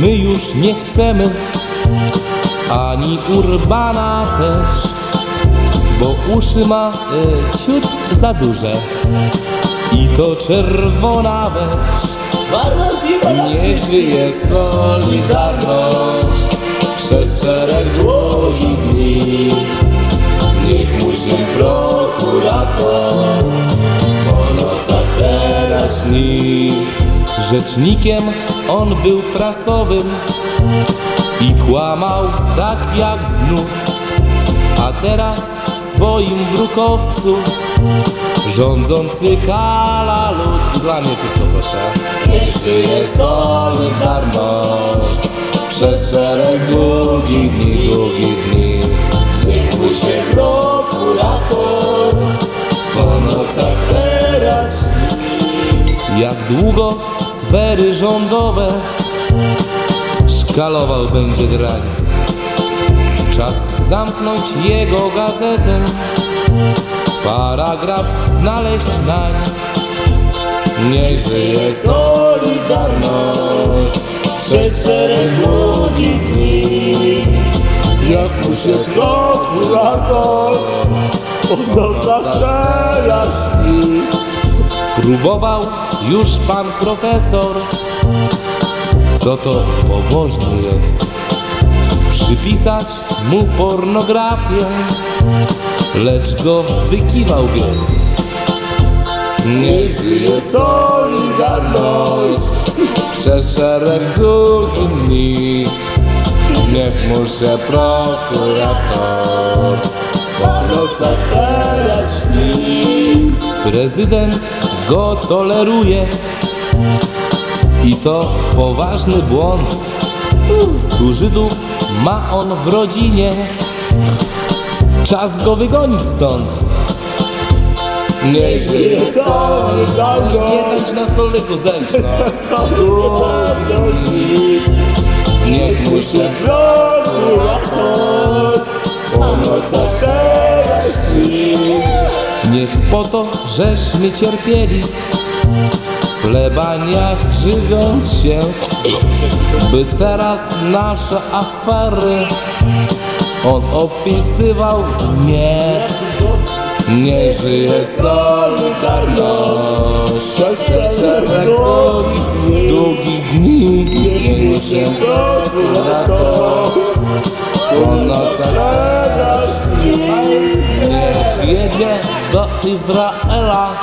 My już nie chcemy, ani Urbana też, bo uszy ma e, ciut za duże i to czerwona wesz. Niech żyje Solidarność przez szereg długich dni. Niech musi prokurator po nocach teraz. Rzecznikiem on był prasowym i kłamał tak jak z nut. A teraz w swoim brukowcu rządzący kala lud. Dla mnie tylko proszę. Niech żyje Solidarność przez szereg długich dni, długich dni. Niech mu się prokurator po nocach teraz. Jak długo sfery rządowe szkalował będzie drań. Czas zamknąć jego gazetę, paragraf znaleźć nań. Niech żyje Solidarność przez szereg długich dni. Jak mu się prokurator nocach teraz śni. Próbował już pan profesor, co to pobożny jest przypisać mu pornografię, lecz go wykiwał pies. Niech żyje Solidarność przez szereg długich dni. Niech mu się prokurator po nocach teraz śni. Prezydent go toleruje i to poważny błąd. Stu Żydów ma on w rodzinie. Czas go wygonić stąd. Nie żyje Solidarność. Nie tańcz na stolniku, no. Niech mu się prokurator Niech po to, żeśmy cierpieli w plebaniach żywiąc się, by teraz nasze afery on opisywał nie. Nie żyje Solidarność jedzie do Izraela.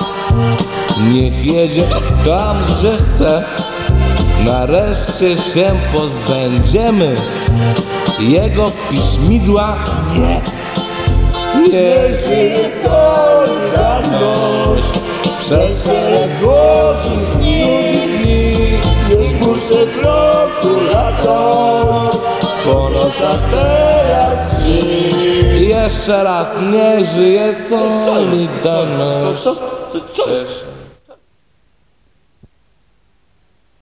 Niech jedzie tam, gdzie chce. Nareszcie się pozbędziemy. Jego piśmidła nie. Niech żyje Solidarność Przez szereg długich dni Niech mu się prokurator Jeszcze raz, niech żyje Solidarność Co? Co? Cześć.